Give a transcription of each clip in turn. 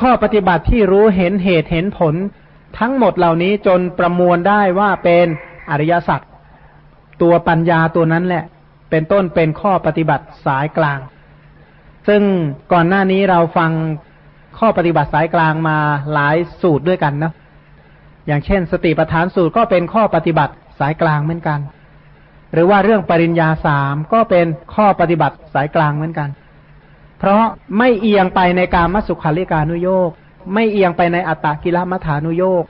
ข้อปฏิบัติที่รู้เห็นเหตุเห็นผล ทั้งหมดเหล่านี้จนประมวลได้ว่าเป็นอริยสัจตัวปัญญาตัวนั้นแหละ เป็นต้นเป็นข้อปฏิบัติสายกลาง ซึ่งก่อนหน้านี้เราฟังข้อปฏิบัติสายกลางมาหลายสูตรด้วยกันนะอย่างเช่น สติปัฏฐานสูตรก็เป็นข้อปฏิบัติสายกลางเหมือนกัน หรือว่าเรื่องปริญญาสามก็เป็นข้อปฏิบัติสายกลางเหมือนกัน เพราะไม่เอียงไปในการมัสุขาริการุโยกไม่เอียงไปในอัตตกิลมัฐานุโยก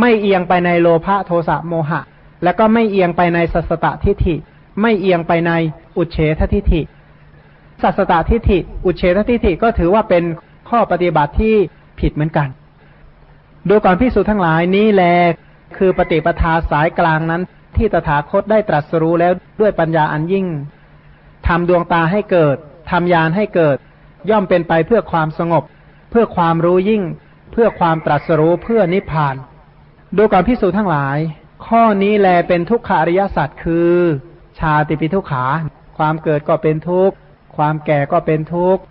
ไม่เอียงไปในโลภะโทสะโมหะ แล้วก็ไม่เอียงไปในสัสตทิฏฐิ ไม่เอียงไปในอุเฉททิฏฐิสัสตทิฏฐิ อุเฉททิฏฐิก็ถือว่าเป็นข้อปฏิบัติที่ผิดเหมือนกัน ดูก่อนพิสูจน์ทั้งหลายนี้แลคือปฏิปทาสายกลางนั้น ที่ตถาคตได้ตรัสรู้แล้วด้วยปัญญาอันยิ่งทำดวงตาให้เกิด ทำยานให้เกิด ย่อมเป็นไปเพื่อความสงบ เพื่อความรู้ยิ่ง เพื่อความตรัสรู้เพื่อนิพพาน ดูก่อนพิสูจน์ทั้งหลาย ข้อนี้แลเป็นทุกขาริยสัตว์คือ ชาติปิทุขา ความเกิดก็เป็นทุกข์ ความแก่ก็เป็นทุกข์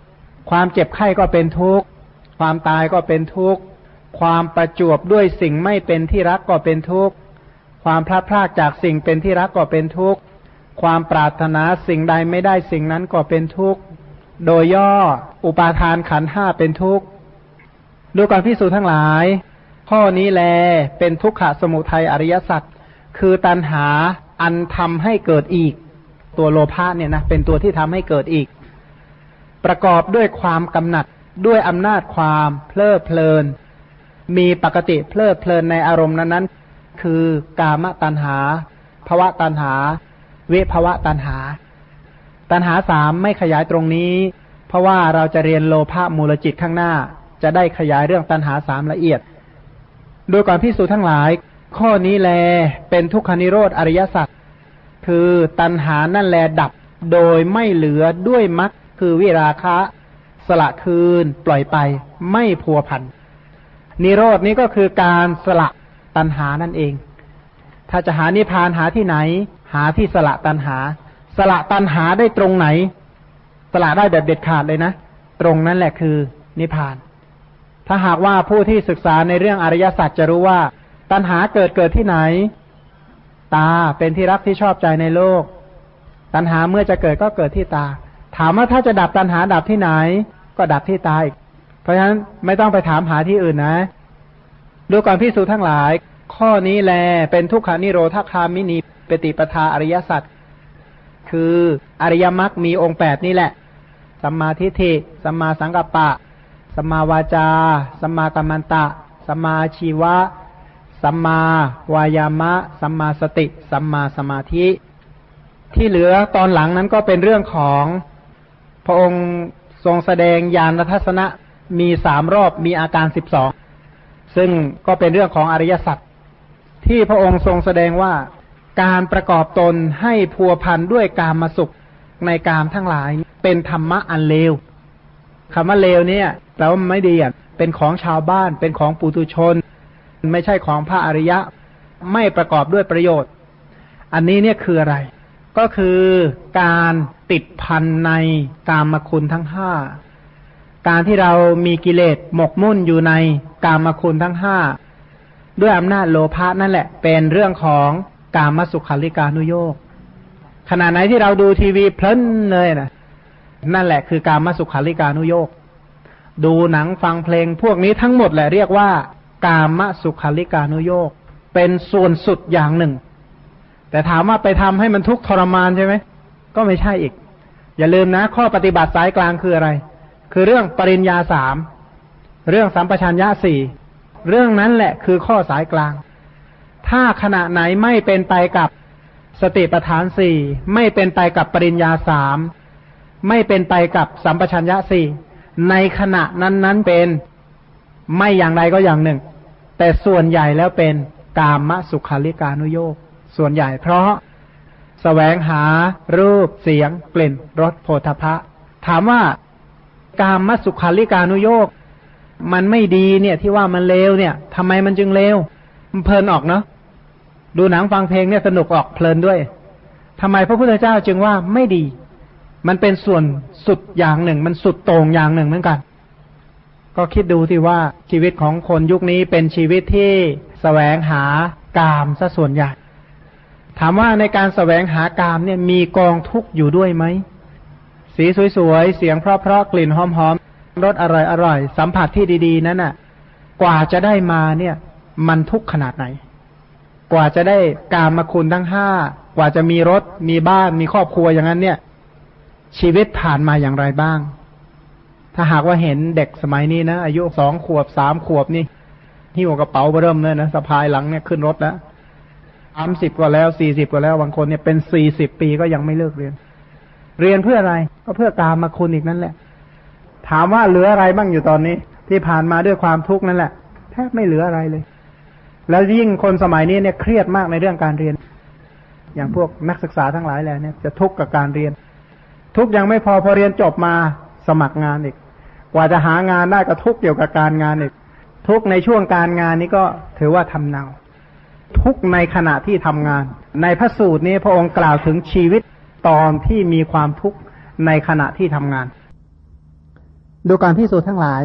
ความเจ็บไข้ก็เป็นทุกข์ ความตายก็เป็นทุกข์ ความประจวบด้วยสิ่งไม่เป็นที่รักก็เป็นทุกข์ ความพลาดพลาดจากสิ่งเป็นที่รักก็เป็นทุกข์ความปรารถนาสิ่งใดไม่ได้สิ่งนั้นก็เป็นทุกข์ โดยย่ออุปาทานขันห้าเป็นทุกข์ดูก่อนพิสูจทั้งหลาย ข้อนี้แลเป็นทุกขะสมุทัยอริยสัจคือตัณหาอันทำให้เกิดอีก ตัวโลภะเนี่ยนะเป็นตัวที่ทำให้เกิดอีก ประกอบด้วยความกำหนัดด้วยอำนาจความเพลิดเพลิน มีปกติเพลิดเพลินในอารมณ์นั้นๆคือกามตัณหาภวะตัณหา เวภวะตัณหา ตัณหาสามไม่ขยายตรงนี้ เพราะว่าเราจะเรียนโลภะมูลจิตข้างหน้า จะได้ขยายเรื่องตัณหาสามละเอียด โดยก่อนพิสูจทั้งหลาย ข้อนี้แลเป็นทุกขานิโรธอริยสัจคือตัณหานั่นแลดับโดยไม่เหลือด้วยมรรคคือวิราคะ สละคืน ปล่อยไป ไม่พัวพันนิโรดนี้ก็คือการสละตัณหานั่นเอง ถ้าจะหานิพพานหาที่ไหน หาที่สละตัณหา สละตัณหาได้ตรงไหน สละได้แบบเด็ดขาดเลยนะ ตรงนั้นแหละคือนิพพาน ถ้าหากว่าผู้ที่ศึกษาในเรื่องอริยสัจจะรู้ว่า ตัณหาเกิดเกิดที่ไหน ตาเป็นที่รักที่ชอบใจในโลก ตัณหาเมื่อจะเกิดก็เกิดที่ตา ถามว่าถ้าจะดับตัณหาดับที่ไหน ก็ดับที่ตายเพราะฉะนั้นไม่ต้องไปถามหาที่อื่นนะ ดูก่อนพิสูจทั้งหลาย ข้อนี้แลเป็นทุกขานิโรธคามินีปฏิปทาอริยสัจ คืออริยมรรคมีองค์แปดนี่แหละ สัมมาทิฏฐิ สัมมาสังกัปปะ สัมมาวาจา สัมมากัมมันตะ สัมมาชีวะ สัมมาวายามะ สัมมาสติ สัมมาสมาธิ ที่เหลือตอนหลังนั้นก็เป็นเรื่องของพระองค์ทรงแสดงญาณทัศนะมีสามรอบมีอาการสิบสองซึ่งก็เป็นเรื่องของอริยสัจที่พระองค์ทรงแสดงว่า การประกอบตนให้พัวพันด้วยการมาสุขในกามทั้งหลาย เป็นธรรมะอันเลวคำว่าเลวเนี่ยแปลว่าไม่ดีอะเป็นของชาวบ้าน เป็นของปุตุชน ไม่ใช่ของพระอริยะ ไม่ประกอบด้วยประโยชน์ อันนี้เนี่ยคืออะไร ก็คือการติดพันในกามคุณทั้งห้าการที่เรามีกิเลสหมกมุ่นอยู่ในกามคุณทั้งห้าด้วยอำนาจโลภะนั่นแหละ เป็นเรื่องของ กามสุขาริการุโยกขณะไหนที่เราดูทีวีเพลินเลยนะนั่นแหละคือการมสุขาริการุโยกดูหนังฟังเพลงพวกนี้ทั้งหมดแหละเรียกว่า กามสุขาริการุโยกเป็นส่วนสุดอย่างหนึ่ง แต่ถามว่าไปทำให้มันทุกข์ทรมานใช่ไหมก็ไม่ใช่อีก อย่าลืมนะ ข้อปฏิบัติสายกลางคืออะไร คือเรื่องปริญญาสามเรื่องสัมปชัญญะสี่เรื่องนั้นแหละคือข้อสายกลาง ถ้าขณะไหนไม่เป็นไปกับสติปัฏฐานสี่ไม่เป็นไปกับปริญญาสามไม่เป็นไปกับสัมปชัญญะสี่ในขณะนั้นๆเป็นไม่อย่างไรก็อย่างหนึ่ง แต่ส่วนใหญ่แล้วเป็นกามสุขาริการุโยกส่วนใหญ่เพราะแสวงหารูปเสียง กลิ่นรสโผฏฐะถามว่ากามสุขาริการุโยกมันไม่ดีเนี่ยที่ว่ามันเลวเนี่ยทำไมมันจึงเลว เพลินออกเนาะดูหนังฟังเพลงเนี่ยสนุกออกเพลินด้วยทำไมพระพุทธเจ้าจึงว่าไม่ดี มันเป็นส่วนสุดอย่างหนึ่ง มันสุดโต่งอย่างหนึ่งเหมือนกัน ก็คิดดูที่ว่าชีวิตของคนยุคนี้เป็นชีวิตที่สแสวงหากามซะส่วนใหญ่ ถามว่าในการสแสวงหากามเนี่ยมีกองทุกข์อยู่ด้วยไหม สีสวยๆ เสียงเพราะๆ กลิ่นหอมๆ รสอร่อยๆ สัมผัสที่ดีๆ นั้นน่ะ กว่าจะได้มาเนี่ย มันทุกข์ขนาดไหน กว่าจะได้กามมาคุณทั้งห้ากว่าจะมีรถ มีบ้านมีครอบครัวอย่างนั้นเนี่ย ชีวิตผ่านมาอย่างไรบ้าง ถ้าหากว่าเห็นเด็กสมัยนี้นะ อายุสองขวบสามขวบนี่หิ้วกระเป๋าเริ่มเลยนะสะพายหลังเนี่ยขึ้นรถแล้วสามสิบกว่าแล้วสี่สิบกว่าแล้วบางคนเนี่ยเป็นสี่สิบปีก็ยังไม่เลิกเรียน เรียนเพื่ออะไร ก็เพื่อการมาคุณอีกนั่นแหละ ถามว่าเหลืออะไรบ้างอยู่ตอนนี้ ที่ผ่านมาด้วยความทุกข์นั่นแหละแทบไม่เหลืออะไรเลย แล้วยิ่งคนสมัยนี้เนี่ยเครียดมากในเรื่องการเรียน อย่างพวกนักศึกษาทั้งหลายแหละเนี่ยจะทุกข์กับการเรียน ทุกยังไม่พอพอเรียนจบมาสมัครงานอีก กว่าจะหางานได้ก็ทุกเกี่ยวกับการงานอีก ทุกในช่วงการงานนี้ก็ถือว่าทำเนา ทุกในขณะที่ทำงาน ในพระสูตรนี้พระองค์กล่าวถึงชีวิตตอนที่มีความทุกข์ในขณะที่ทำงาน ดูการพิสูจน์ทั้งหลาย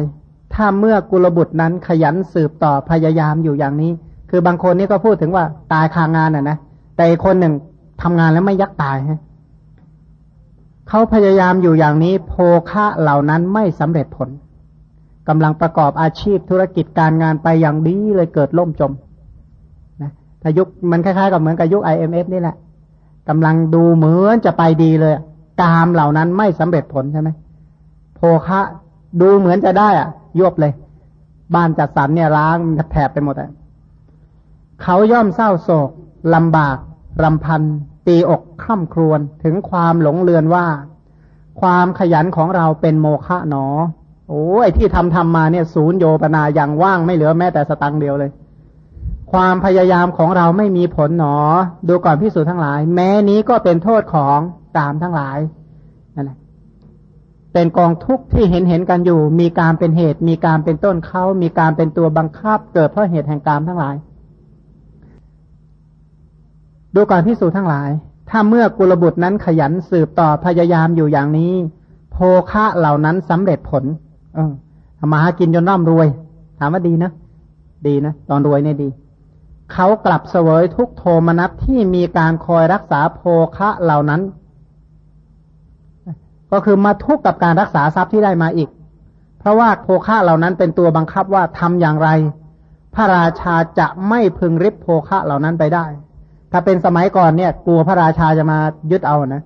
ถ้าเมื่อกุลบุตรนั้นขยันสืบต่อพยายามอยู่อย่างนี้ คือบางคนนี่ก็พูดถึงว่าตายคางานอะนะแต่คนหนึ่งทำงานแล้วไม่ยักตายฮะเขาพยายามอยู่อย่างนี้โภคะเหล่านั้นไม่สำเร็จผลกำลังประกอบอาชีพธุรกิจการงานไปอย่างดีเลยเกิดล่มจมนะถ้ายุคมันคล้ายๆกับเหมือนกับยุคไอเอ็มเอฟนี่แหละกำลังดูเหมือนจะไปดีเลยกามเหล่านั้นไม่สำเร็จผลใช่ไหมโภคะดูเหมือนจะได้อะยวบเลย บ้านจัดสรรเนี่ยร้างแถบไปหมดอะ เขาย่อมเศร้าโศกลำบากรำพัน ตีอกข้ามครวนถึงความหลงเลือนว่า ความขยันของเราเป็นโมฆะหนอ โอ้ไอที่ทำทำมาเนี่ยศูนย์โยปนาอย่างว่างไม่เหลือแม้แต่สตังเดียวเลย ความพยายามของเราไม่มีผลหนอ ดูก่อนพิสูจน์ทั้งหลาย แม้นี้ก็เป็นโทษของตามทั้งหลายนั่นแหละเป็นกองทุกข์ที่เห็นเห็นกันอยู่ มีการเป็นเหตุ มีการเป็นต้นเขามีการเป็นตัวบังคับ เกิดเพราะเหตุแห่งกามทั้งหลาย ดูก่อนพิสูจทั้งหลาย ถ้าเมื่อกุลบุตรนั้นขยันสืบต่อพยายามอยู่อย่างนี้ โภคะเหล่านั้นสำเร็จผล เออทำมาหากินจนร่ำรวย ถามว่าดีนะ ดีนะ ตอนรวยเนี่ยดี เขากลับเสวยทุกโทมนัสที่มีการคอยรักษาโภคะเหล่านั้น ก็คือมาทุกข์กับการรักษาทรัพย์ที่ได้มาอีก เพราะว่าโภคะเหล่านั้นเป็นตัวบังคับว่าทำอย่างไร พระราชาจะไม่พึงริบโภคะเหล่านั้นไปได้ ถ้าเป็นสมัยก่อนเนี่ย กลัวพระราชาจะมายึดเอานะ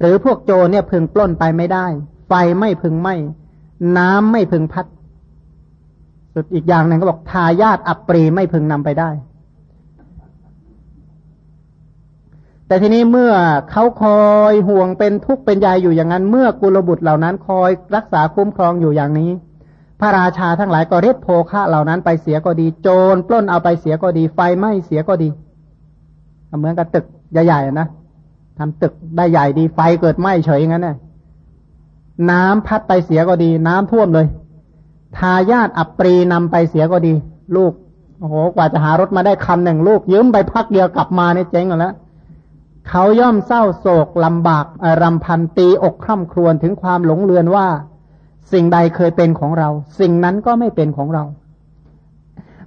หรือพวกโจรเนี่ยพึงปล้นไปไม่ได้ ไฟไม่พึงไหม้น้ำไม่พึงพัด สุดอีกอย่างหนึ่งก็บอกทายาทอัปรีไม่พึงนำไปได้ แต่ทีนี้เมื่อเขาคอยห่วงเป็นทุกข์เป็นใยอยู่อย่างนั้น เมื่อกุลบุตรเหล่านั้นคอยรักษาคุ้มครองอยู่อย่างนี้ พระราชาทั้งหลายก็เรียกโภคะเหล่านั้นไปเสียก็ดี โจรปล้นเอาไปเสียก็ดี ไฟไหม้เสียก็ดี เหมือนกับตึกใหญ่ๆนะทำตึกได้ใหญ่ดีไฟเกิดไหม้เฉยอย่างนั้นน่ะน้ำพัดไปเสียก็ดี น้ำท่วมเลย ทายาทอัปรีนำไปเสียก็ดี ลูกโอ้โหกว่าจะหารถมาได้คันหนึ่งลูกยืมไปพักเดียวกลับมาเนี่ยเจ๊งหมดแล้วเขาย่อมเศร้าโศกลำบากรำพันตีอกคร่ำครวญถึงความหลงเลือนว่า สิ่งใดเคยเป็นของเรา สิ่งนั้นก็ไม่เป็นของเรา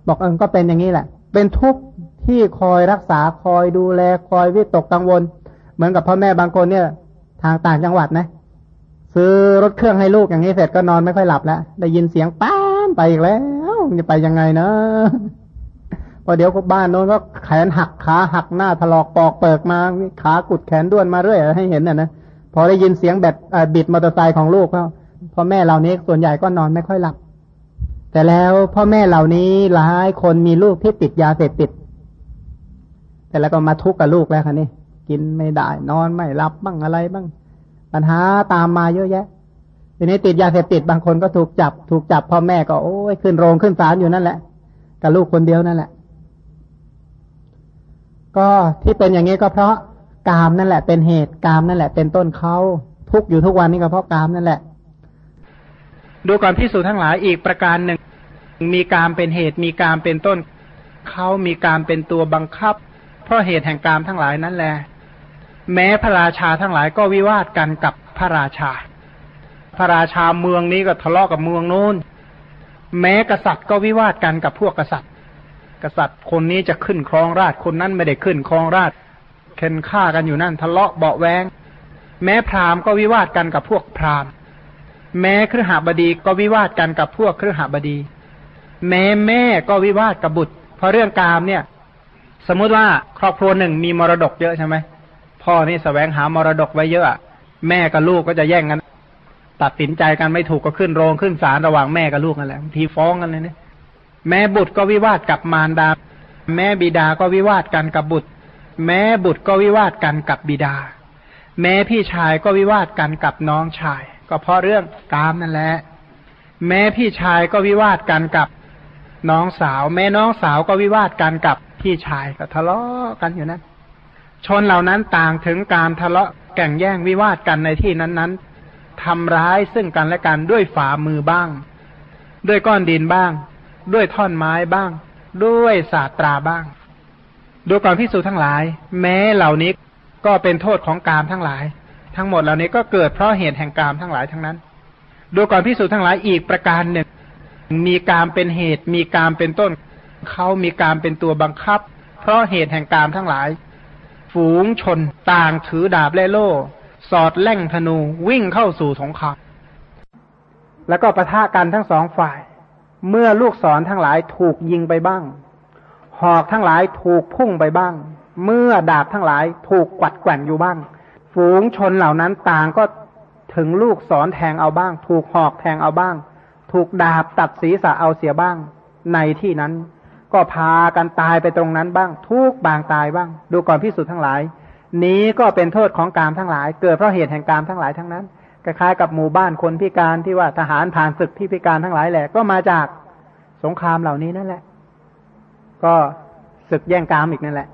บอกเออก็เป็นอย่างนี้แหละ เป็นทุกข์ ที่คอยรักษาคอยดูแลคอยวิตกกังวล เหมือนกับพ่อแม่บางคนเนี่ย ทางต่างจังหวัดนะ ซื้อรถเครื่องให้ลูกอย่างนี้เสร็จก็นอนไม่ค่อยหลับแล้ว ได้ยินเสียงป้ามไปอีกแล้วจะไปยังไงเนะพอเดี๋ยวก็บ้านโน้นก็แขนหักขาหักหน้าถลอกปอกเปิกมาขากุดแขนด้วนมาเรื่อยให้เห็นน่ะนะพอได้ยินเสียงแบบบิดมอเตอร์ไซค์ของลูกเขาพ่อแม่เหล่านี้ส่วนใหญ่ก็นอนไม่ค่อยหลับ แต่แล้วพ่อแม่เหล่านี้หลายคนมีลูกที่ติดยาเสพติด แต่แล้วก็มาทุกข์กับลูกแล้วค่ะนี่กินไม่ได้ นอนไม่หลับบ้างอะไรบ้าง ปัญหาตามมาเยอะแยะทีนี้ติดยาเสพติดบางคนก็ถูกจับ ถูกจับพ่อแม่ก็โอ้ยขึ้นโรงขึ้นศาลอยู่นั่นแหละกับลูกคนเดียวนั่นแหละ ก็ที่เป็นอย่างนี้ก็เพราะกามนั่นแหละเป็นเหตุกามนั่นแหละ เป็นต้นเขาทุกอยู่ทุกวันนี้ก็เพราะกามนั่นแหละ ดูก่อนพิสูจน์ทั้งหลายอีกประการหนึ่ง มีกามเป็นเหตุมีกามเป็นต้นเขามีการเป็นตัวบังคับ ราะเหตุแห่งกามทั้งหลายนั่นแหละแม้พระราชาทั้งหลายก็วิวาทกันกับพระราชา พระราชาเมืองนี้ก็ทะเลาะกับเมืองโน้น แม้กษัตริย์ก็วิวาทกันกับพวกกษัตริย์ กษัตริย์คนนี้จะขึ้นครองราชคนนั้นไม่ได้ขึ้นครองราชเค้นฆ่ากันอยู่นั่นทะเลาะเบาแวงแม้พราหมณ์ก็วิวาทกันกับพวกพราหมณ์ แม้ครหบดีก็วิวาทกันกับพวกครหบดี แม้แม่ก็วิวาทกับบุตร เพราะเรื่องกามเนี่ย สมมุติว่าครอบครัวหนึ่งมีมรดกเยอะใช่ไหมพ่อนี่สแสวงหามรดกไว้เยอะแม่กับลูกก็จะแย่งกัน ตัดสินใจกันไม่ถูกก็ขึ้นโรงขึ้นศาลระหว่างแม่กับลูกกันแหละทีฟ้องกันเลยเนี่ยแม่บุตรก็วิวาทกับมารดา แม่บิดาก็วิวาทกันกับบุตร แม่บุตรก็วิวาทกันกับบิดา แม่พี่ชายก็วิวาทกันกับน้องชาย ก็เพราะเรื่องกามนั่นแหละแม่พี่ชายก็วิวาทกันกับน้องสาว แม่น้องสาวก็วิวาทกันกับ พี่ชายก็ทะเลาะกันอยู่นั่นชนเหล่านั้นต่างถึงการทะเลาะแก่งแย่งวิวาทกันในที่นั้นๆทำร้ายซึ่งกันและกันด้วยฝ่ามือบ้าง ด้วยก้อนดินบ้าง ด้วยท่อนไม้บ้าง ด้วยศาสตราบ้าง ดูก่อนพิสูจน์ทั้งหลาย แม้เหล่านี้ก็เป็นโทษของกามทั้งหลาย ทั้งหมดเหล่านี้ก็เกิดเพราะเหตุแห่งกามทั้งหลายทั้งนั้น ดูก่อนพิสูจน์ทั้งหลายอีกประการหนึ่ง มีกามเป็นเหตุ มีกามเป็นต้น เขามีกามเป็นตัวบังคับ เพราะเหตุแห่งกามทั้งหลาย ฝูงชนต่างถือดาบและโล่ สอดแล่งธนูวิ่งเข้าสู่สงครามแล้วก็ประทะกันทั้งสองฝ่าย เมื่อลูกศรทั้งหลายถูกยิงไปบ้าง หอกทั้งหลายถูกพุ่งไปบ้าง เมื่อดาบทั้งหลายถูกกวัดแกว่งอยู่บ้าง ฝูงชนเหล่านั้นต่างก็ถึงลูกศรแทงเอาบ้าง ถูกหอกแทงเอาบ้าง ถูกดาบตัดศีรษะเอาเสียบ้าง ในที่นั้น ก็พากันตายไปตรงนั้นบ้าง ทุกบางตายบ้าง ดูก่อนพิสูจน์ทั้งหลาย นี้ก็เป็นโทษของกามทั้งหลาย เกิดเพราะเหตุแห่งกามทั้งหลายทั้งนั้นคล้ายๆกับหมู่บ้านคนพิการที่ว่าทหารผ่านศึกที่พิการทั้งหลายแหละ ก็มาจากสงครามเหล่านี้นั่นแหละ ก็ศึกแย่งกามอีกนั่นแหละ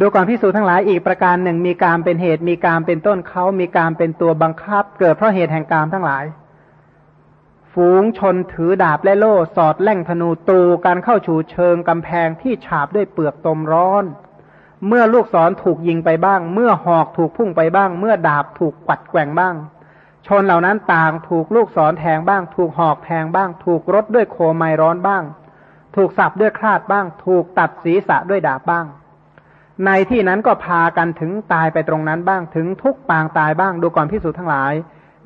ดูก่อนพิสูจน์ทั้งหลายอีกประการหนึ่งมีการเป็นเหตุมีการเป็นต้นเขามีการเป็นตัวบังคับ เกิดเพราะเหตุแห่งกามทั้งหลาย ฝูงชนถือดาบและโล่ สอดแล่งธนูตูการเข้าฉูเชิงกำแพงที่ฉาบด้วยเปลือกตมร้อน เมื่อลูกศรถูกยิงไปบ้าง เมื่อหอกถูกพุ่งไปบ้าง เมื่อดาบถูกปัดแกว่งบ้าง ชนเหล่านั้นต่างถูกลูกศรแทงบ้าง ถูกหอกแทงบ้าง ถูกรถด้วยโคไมร้อนบ้าง ถูกสับด้วยคลาดบ้าง ถูกตัดศีรษะด้วยดาบบ้าง ในที่นั้นก็พากันถึงตายไปตรงนั้นบ้างถึงทุกปางตายบ้างดูก่อนพิสูจน์ทั้งหลาย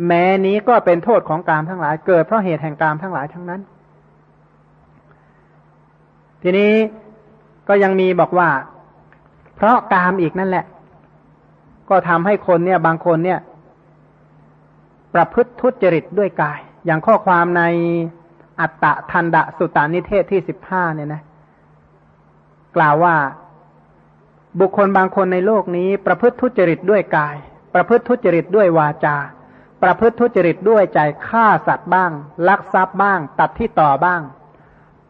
แม้นี้ก็เป็นโทษของกามทั้งหลาย เกิดเพราะเหตุแห่งกามทั้งหลายทั้งนั้น ทีนี้ก็ยังมีบอกว่า เพราะกามอีกนั่นแหละ ก็ทำให้คนเนี่ย บางคนเนี่ย ประพฤติทุจริตด้วยกาย อย่างข้อความในอัตตะทันดะสุตานิเทศที่สิบห้าเนี่ยนะ กล่าวว่าบุคคลบางคนในโลกนี้ ประพฤติทุจริตด้วยกาย ประพฤติทุจริตด้วยวาจา ประพฤติทุจริตด้วยใจฆ่าสัตว์บ้าง ลักทรัพย์บ้าง ตัดที่ต่อบ้าง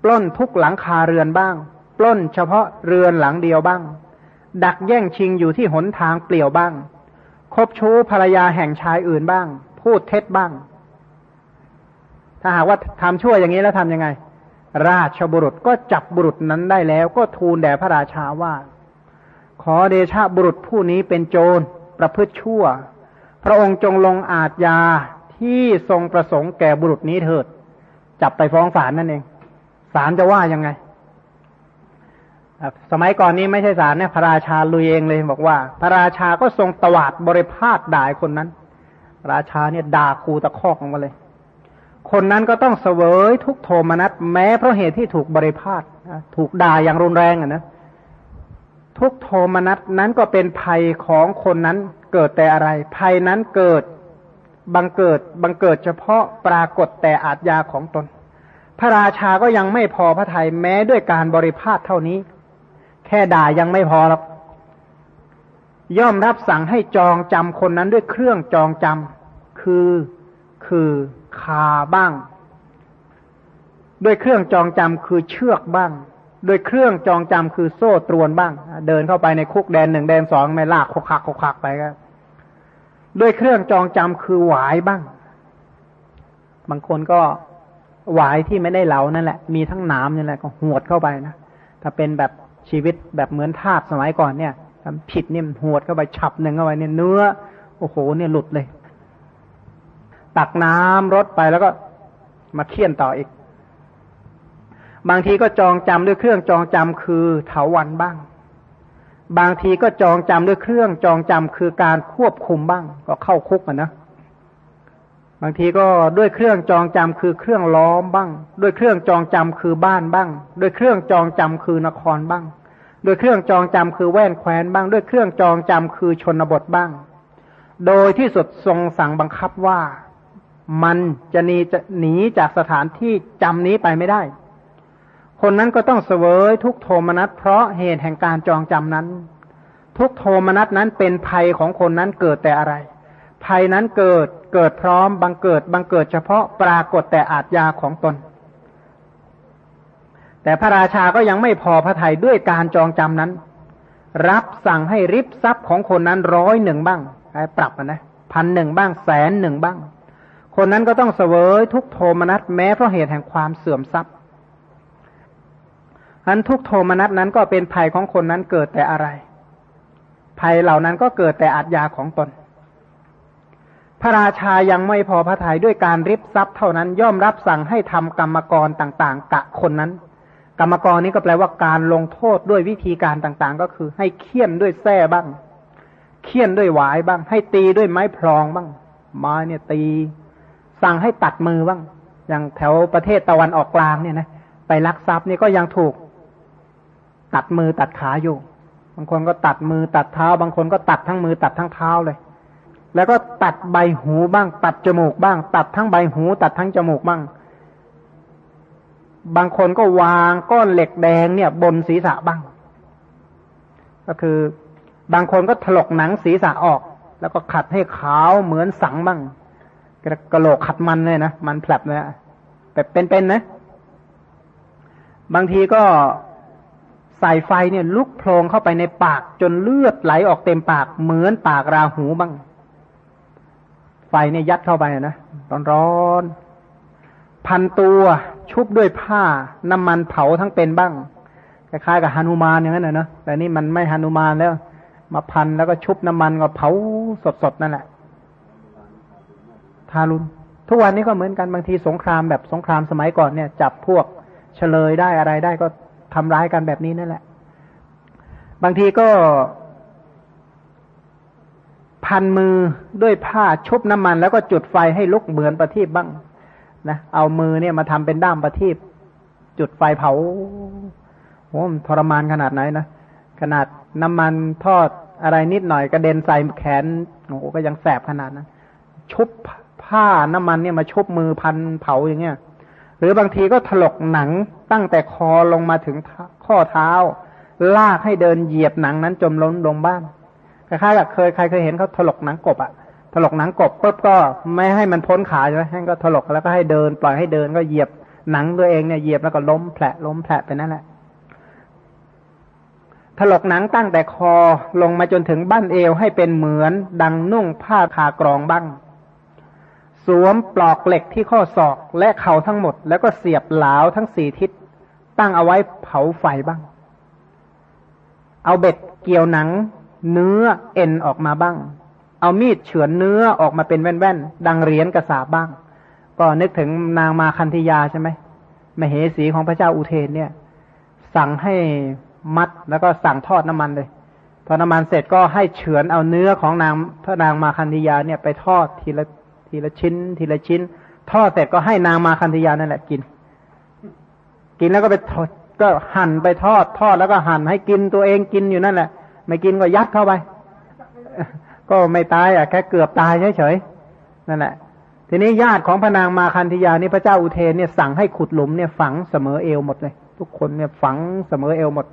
ปล้นทุกหลังคาเรือนบ้าง ปล้นเฉพาะเรือนหลังเดียวบ้าง ดักแย่งชิงอยู่ที่หนทางเปลี่ยวบ้าง คบชู้ภรรยาแห่งชายอื่นบ้าง พูดเท็จบ้าง ถ้าหากว่าทำชั่วอย่างนี้แล้วทำยังไง ราชบุรุษก็จับบุรุษนั้นได้แล้ว ก็ทูลแด่พระราชาว่า ขอเดชะบุรุษผู้นี้เป็นโจรประพฤติชั่ว พระองค์จงลงอาญาที่ทรงประสงค์แก่บุรุษนี้เถิด จับไปฟ้องศาลนั่นเองศาลจะว่ายังไง สมัยก่อนนี้ไม่ใช่ศาลเนี่ยพระราชาลุยเองเลยบอกว่า พระราชาก็ทรงตวาดบริพาทด่าคนนั้น ราชาเนี่ยด่าคูตะคอกลงมาเลย คนนั้นก็ต้องเสวยทุกโทมนัสแม้เพราะเหตุที่ถูกบริพาทถูกด่าอย่างรุนแรงอะนะทุกโทมนัสนั้นก็เป็นภัยของคนนั้น เกิดแต่อะไร ภัยนั้นเกิดบังเกิดบังเกิดเฉพาะปรากฏแต่อาจยาของตน พระราชาก็ยังไม่พอพระทัยแม้ด้วยการบริพาทเท่านี้ แค่ด่ายังไม่พอหรอกย่อมรับสั่งให้จองจำคนนั้นด้วยเครื่องจองจำคือคือคาบ้าง ด้วยเครื่องจองจำคือเชือกบ้าง โดยเครื่องจองจำคือโซ่ตรวนบ้าง เดินเข้าไปในคุกแดนหนึ่งแดนสองไม่ลากคกคักคกคักไปก็ด้วยเครื่องจองจำคือหวายบ้าง บางคนก็หวายที่ไม่ได้เหลานั่นแหละ มีทั้งน้ำนี่แหละก็หวดเข้าไปนะถ้าเป็นแบบชีวิตแบบเหมือนทาสสมัยก่อนเนี่ยทำผิดเนี่ยหวดเข้าไปฉับหนึ่งเข้าไปเนี่ยเนื้อ โอ้โห เนี่ยหลุดเลย ตักน้ำรดไปแล้วก็มาเคี่ยนต่ออีก บางทีก็จองจำด้วยเครื่องจองจำคือเถาวันบ้าง บางทีก็จองจำด้วยเครื่องจองจำคือการควบคุมบ้าง ก็เข้าคุกอะนะ บางทีก็ด้วยเครื่องจองจำคือเครื่องล้อมบ้าง ด้วยเครื่องจองจำคือบ้านบ้าง ด้วยเครื่องจองจำคือนครบ้าง ด้วยเครื่องจองจำคือแว่นแคว้นบ้าง ด้วยเครื่องจองจำคือชนบทบ้าง โดยที่สุดทรงสั่งบังคับว่ามันจะหนีจะหนีจากสถานที่จำนี้ไปไม่ได้ คนนั้นก็ต้องเสวยทุกโทมนัสเพราะเหตุแห่งการจองจำนั้น ทุกโทมนัสนั้นเป็นภัยของคนนั้นเกิดแต่อะไร ภัยนั้นเกิดเกิดพร้อมบังเกิดบังเกิดเฉพาะปรากฏแต่อาจยาของตน แต่พระราชาก็ยังไม่พอพระทัยด้วยการจองจำนั้น รับสั่งให้ริบทรัพย์ของคนนั้นร้อยหนึ่งบ้างปรับนะพันหนึ่งบ้างแสนหนึ่งบ้าง คนนั้นก็ต้องเสวยทุกโทมนัสแม้เพราะเหตุแห่งความเสื่อมทรัพย์ อันทุกโทมนัสนั้นก็เป็นภัยของคนนั้นเกิดแต่อะไร ภัยเหล่านั้นก็เกิดแต่อาจยาของตน พระราชายังไม่พอพระทัยด้วยการริบทรัพย์เท่านั้นย่อมรับสั่งให้ทำกรรมกรต่างๆ กะคนนั้น กรรมกรนี้ก็แปลว่าการลงโทษด้วยวิธีการต่างๆ ก็คือ ให้เคี่ยนด้วยแส้บ้าง เคี่ยนด้วยหวายบ้าง ให้ตีด้วยไม้พลองบ้างไม้เนี่ยตี สั่งให้ตัดมือบ้าง อย่างแถวประเทศตะวันออกกลางเนี่ยนะไปลักทรัพย์นี่ก็ยังถูก ตัดมือตัดขาอยู่ บางคนก็ตัดมือตัดเท้า บางคนก็ตัดทั้งมือตัดทั้งเท้าเลย แล้วก็ตัดใบหูบ้าง ตัดจมูกบ้าง ตัดทั้งใบหู ตัดทั้งจมูกบ้าง บางคนก็วางก้อนเหล็กแดงเนี่ย บนศีรษะบ้าง ก็คือบางคนก็ถลกหนังศีรษะออก แล้วก็ขัดให้ขาวเหมือนสังบ้างกระโหลกขัดมันเลยนะมันแผลบเลยแบบเป็นๆนะ บางทีก็ ใส่ไฟเนี่ยลุกโพลงเข้าไปในปากจนเลือดไหลออกเต็มปากเหมือนปากราหูบ้าง ไฟเนี่ยยัดเข้าไปนะร้อนร้อนพันตัวชุบด้วยผ้าน้ำมันเผาทั้งเป็นบ้างคล้ายๆกับฮานุมานอย่างนั้นนะเนาะแต่นี่มันไม่ฮานุมานแล้ว มาพันแล้วก็ชุบน้ำมันก็เผาสดๆนั่นแหละทารุณทุกวันนี้ก็เหมือนกันบางทีสงครามแบบสงครามสมัยก่อนเนี่ย จับพวกเฉลยได้อะไรได้ก็ ทำร้ายกันแบบนี้นั่นแหละ บางทีก็ พันมือด้วยผ้าชุบน้ำมัน แล้วก็จุดไฟให้ลุกเหมือนประทีปบ้างนะเอามือเนี่ยมาทำเป็นด้ามประทีปจุดไฟเผาโอ้ทรมานขนาดไหนนะขนาดน้ำมันทอดอะไรนิดหน่อยกระเด็นใส่แขนโอ้ก็ยังแสบขนาดนั้นชุบผ้าน้ำมันเนี่ยมาชุบมือพันเผาอย่างเงี้ย หรือบางทีก็ถลกหนังตั้งแต่คอลงมาถึงข้อเท้า ลากให้เดินเหยียบหนังนั้นจมล้นลงบ้านคล้ายๆกับเคยใครเคยเห็นเขาถลกหนังกบอะถลกหนังกบปุ๊บก็ไม่ให้มันพ้นขาใช่ไหมให้ก็ถลกแล้วก็ให้เดิน ปล่อยให้เดินก็เหยียบหนังตัวเองเนี่ยเหยียบแล้วก็ล้มแผลล้มแผลไปนั่นแหละถลกหนังตั้งแต่คอลงมาจนถึงบั้นเอวให้เป็นเหมือน ดังนุ่งผ้าคากรองบ้าง สวมปลอกเหล็กที่ข้อศอกและเข่าทั้งหมด แล้วก็เสียบเหลาทั้งสี่ทิศ ตั้งเอาไว้เผาไฟบ้าง เอาเบ็ดเกี่ยวหนัง เนื้อเอ็นออกมาบ้าง เอามีดเฉือนเนื้อออกมาเป็นแว่นๆ ดังเหรียญกระสาบบ้าง ก็นึกถึงนางมาคันธยาใช่ไหมมเหสีของพระเจ้าอุเทนเนี่ย สั่งให้มัดแล้วก็สั่งทอดน้ำมันเลยพอน้ำมันเสร็จก็ให้เฉือนเอาเนื้อของนางพระนางมาคันธยาเนี่ยไปทอดทีละ ทีละชิ้น ทีละชิ้น ทอดเสร็จก็ให้นางมาคันธยานั่นแหละกิน กินแล้วก็ไปทอดก็หั่นไปทอด ทอดแล้วก็หั่นให้กินตัวเองกินอยู่นั่นแหละ ไม่กินก็ยัดเข้าไป ก็ไม่ตายอะแค่เกือบตายเฉยๆนั่นแหละ ทีนี้ญาติของพระนางมาคันธยานี่พระเจ้าอุเทนเนี่ยสั่งให้ขุดหลุมเนี่ยฝังเสมอเอวหมดเลย ทุกคนเนี่ยฝังเสมอเอวหมด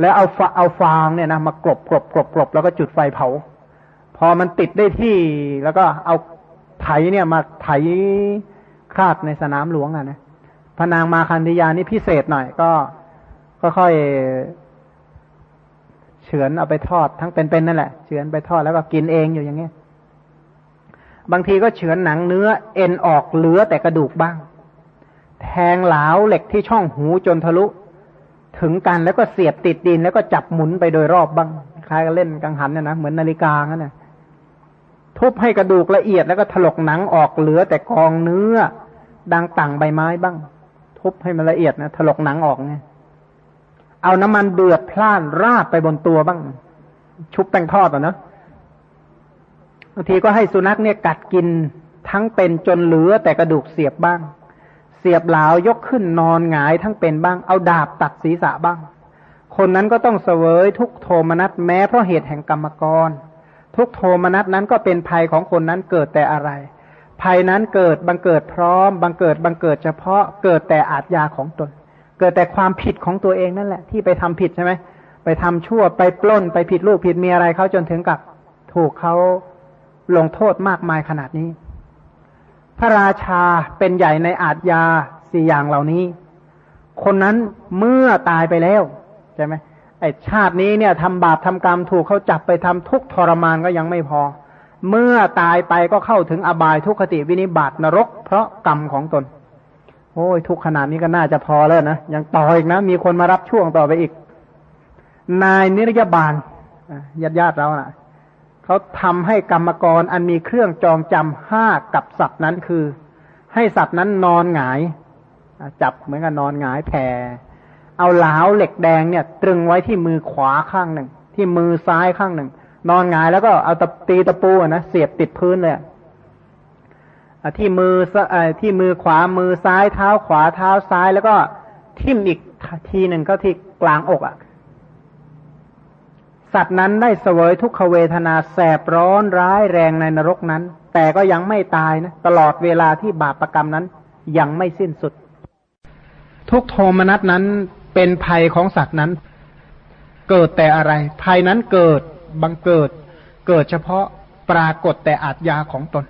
แล้วเอาเอาฟางเนี่ยนะมากรบกรบกรบกรบแล้วก็จุดไฟเผา พอมันติดได้ที่แล้วก็เอา ไถเนี่ยมาไถคราดในสนามหลวงอะนะพระนางมาคันธยานี่พิเศษหน่อยก็ค่อยเฉือนเอาไปทอดทั้งเป็นๆนั่นแหละเฉือนไปทอดแล้วก็กินเองอยู่อย่างเงี้ยบางทีก็เฉือนหนังเนื้อเอ็นออกเหลือแต่กระดูกบ้าง แทงเหลาเหล็กที่ช่องหูจนทะลุ ถึงกันแล้วก็เสียบติดดินแล้วก็จับหมุนไปโดยรอบบ้างคล้ายกับเล่นกังหันเนี่ยนะเหมือนนาฬิกางั้นน่ะ ทุบให้กระดูกละเอียดแล้วก็ถลกหนังออกเหลือแต่กองเนื้อ ดังต่างใบไม้บ้าง ทุบให้มันละเอียดนะถลกหนังออกไงเอาน้ำมันเดือดพล่านราดไปบนตัวบ้าง ชุบแป้งทอดอะนะบางทีก็ให้สุนัขเนี่ยกัดกินทั้งเป็นจนเหลือแต่กระดูกเสียบบ้าง เสียบเหลายกขึ้นนอนหงายทั้งเป็นบ้าง เอาดาบตัดศีรษะบ้าง คนนั้นก็ต้องเสวยทุกโทมนัสแม้เพราะเหตุแห่งกรรมกร ทุกโทมนัสนั้นก็เป็นภัยของคนนั้นเกิดแต่อะไร ภัยนั้นเกิดบังเกิดพร้อม บังเกิดบังเกิดเฉพาะเกิดแต่อาจยาของตน เกิดแต่ความผิดของตัวเองนั่นแหละ ที่ไปทำผิดใช่ไหมไปทำชั่วไปปล้นไปผิดลูกผิดเมียอะไรเขาจนถึงกับ ถูกเขาลงโทษมากมายขนาดนี้ พระราชาเป็นใหญ่ในอาทยาสี่อย่างเหล่านี้ คนนั้นเมื่อตายไปแล้วใช่ไหม ไอชาตินี้เนี่ยทำบาปทำกรรมถูกเขาจับไปทำทุกทรมานก็ยังไม่พอ เมื่อตายไปก็เข้าถึงอบายทุกขติวินิบาตนรก เพราะกรรมของตน โอ้ยทุกขนาดนี้ก็น่าจะพอแล้วนะยังต่ออีกนะ มีคนมารับช่วงต่อไปอีก นายนิรยาบาลญาติญาติเรานะ่ะเขาทำให้กรรมกรอันมีเครื่องจองจำห้ากับสัตว์นั้นคือ ให้สัตว์นั้นนอนหงายจับเหมือนกับนอนหงายแผ่ เอาเหลาเหล็กแดงเนี่ย ตรึงไว้ที่มือขวาข้างหนึ่ง ที่มือซ้ายข้างหนึ่ง นอนหงายแล้วก็เอาตะตีตะปูนะเสียบติดพื้นเลยที่มือที่มือขวามือซ้ายเท้าขวาเท้าซ้ายแล้วก็ทิ่มอีกทีหนึ่งก็ที่กลางอกอะ่ะ สัตว์นั้นได้เสวยทุกขเวทนาแสบร้อนร้ายแรงในนรกนั้น แต่ก็ยังไม่ตายนะ ตลอดเวลาที่บาปรกรรมนั้นยังไม่สิ้นสุด ทุกโทมนัสนั้น เป็นภัยของสัตว์นั้น เกิดแต่อะไร ภัยนั้นเกิดบังเกิด เกิดเฉพาะปรากฏแต่อาจยาของตน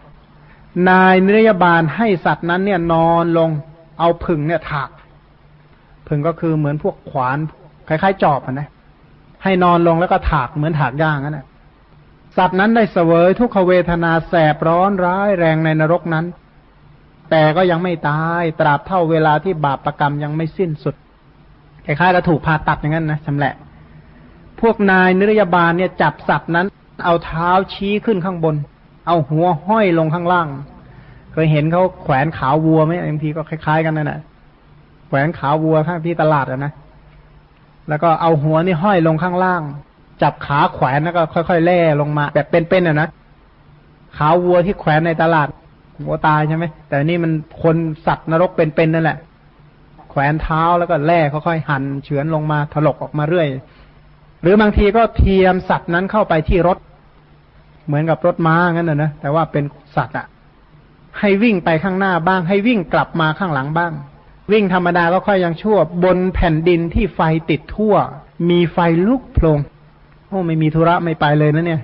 นายนิรยาบาลให้สัตว์นั้นเนี่ยนอนลงเอาผึ่งเนี่ยถากผึ่งก็คือเหมือนพวกขวานคล้ายๆจอบนะให้นอนลงแล้วก็ถากเหมือนถากย่างนั่นแหละสัตว์นั้นได้เสวยทุกขเวทนาแสบร้อนร้ายแรงในนรกนั้น แต่ก็ยังไม่ตายตราบเท่าเวลาที่บาปประกรรมยังไม่สิ้นสุด คล้ายๆเราถูกผ่าตัดอย่างนั้นนะชำแหละ พวกนายนิรยาบาลเนี่ยจับสัตว์นั้น เอาเท้าชี้ขึ้นข้างบน เอาหัวห้อยลงข้างล่าง เคยเห็นเขาแขวนขาวัวไหมบางทีก็คล้าย ๆ กันนั่นแหละแขวนขาวัวข้างที่ตลาดอะนะแล้วก็เอาหัวนี่ห้อยลงข้างล่าง จับขาแขวนแล้วก็ค่อยๆแล่ลงมา แบบเป็นๆอะนะขาวัวที่แขวนในตลาดวัวตายใช่ไหมแต่นี่มันคนสัตว์นรกเป็นๆนั่นแหละ แขวนเท้าแล้วก็แล่ค่อยๆหั่นเฉือนลงมาถลกออกมาเรื่อย หรือบางทีก็เทียมสัตว์นั้นเข้าไปที่รถ เหมือนกับรถม้างั้นนะนะแต่ว่าเป็นสัตว์อะให้วิ่งไปข้างหน้าบ้าง ให้วิ่งกลับมาข้างหลังบ้าง วิ่งธรรมดาก็ค่อยยังชั่ว บนแผ่นดินที่ไฟติดทั่ว มีไฟลุกโผลงโอ้ไม่มีธุระไม่ไปเลยนะเนี่ย